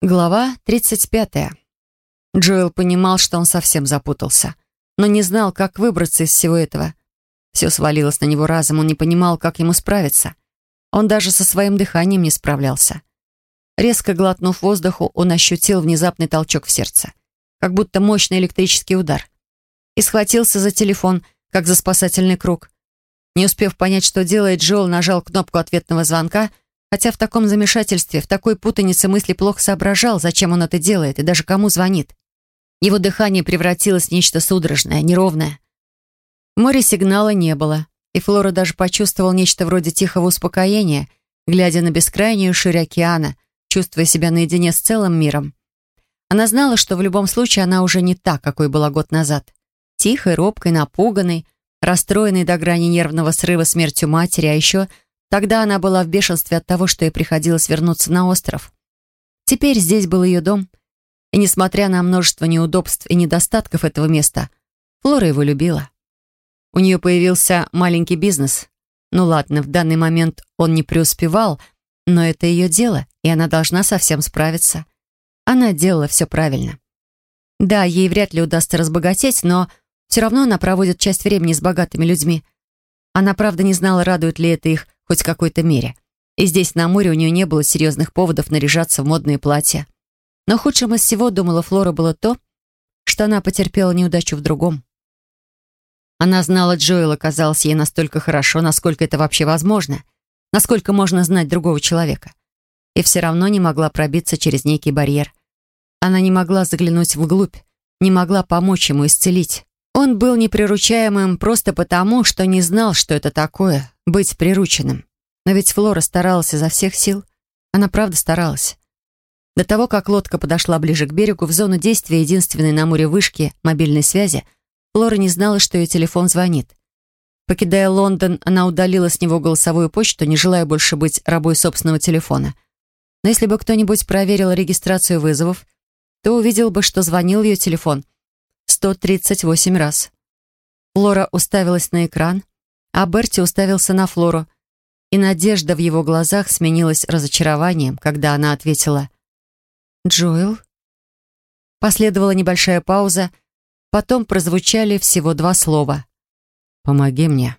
Глава 35. Джоэл понимал, что он совсем запутался, но не знал, как выбраться из всего этого. Все свалилось на него разом, он не понимал, как ему справиться. Он даже со своим дыханием не справлялся. Резко глотнув воздуху, он ощутил внезапный толчок в сердце, как будто мощный электрический удар. И схватился за телефон, как за спасательный круг. Не успев понять, что делает, Джоэл нажал кнопку ответного звонка — Хотя в таком замешательстве, в такой путанице мысли плохо соображал, зачем он это делает и даже кому звонит. Его дыхание превратилось в нечто судорожное, неровное. В море сигнала не было, и Флора даже почувствовал нечто вроде тихого успокоения, глядя на бескрайнюю ширь океана, чувствуя себя наедине с целым миром. Она знала, что в любом случае она уже не та, какой была год назад. Тихой, робкой, напуганной, расстроенной до грани нервного срыва смертью матери, а еще Тогда она была в бешенстве от того, что ей приходилось вернуться на остров. Теперь здесь был ее дом, и, несмотря на множество неудобств и недостатков этого места, Флора его любила. У нее появился маленький бизнес. Ну ладно, в данный момент он не преуспевал, но это ее дело, и она должна совсем справиться. Она делала все правильно. Да, ей вряд ли удастся разбогатеть, но все равно она проводит часть времени с богатыми людьми. Она, правда, не знала, радует ли это их хоть в какой-то мере. И здесь, на море, у нее не было серьезных поводов наряжаться в модные платья. Но худшим из всего, думала Флора, было то, что она потерпела неудачу в другом. Она знала Джоэла, казалось ей настолько хорошо, насколько это вообще возможно, насколько можно знать другого человека. И все равно не могла пробиться через некий барьер. Она не могла заглянуть вглубь, не могла помочь ему исцелить. Он был неприручаемым просто потому, что не знал, что это такое — быть прирученным. Но ведь Флора старалась изо всех сил. Она правда старалась. До того, как лодка подошла ближе к берегу, в зону действия единственной на море вышки мобильной связи, Флора не знала, что ее телефон звонит. Покидая Лондон, она удалила с него голосовую почту, не желая больше быть рабой собственного телефона. Но если бы кто-нибудь проверил регистрацию вызовов, то увидел бы, что звонил ее телефон — 138 раз. Флора уставилась на экран, а Берти уставился на Флору, и надежда в его глазах сменилась разочарованием, когда она ответила «Джоэл?». Последовала небольшая пауза, потом прозвучали всего два слова. «Помоги мне».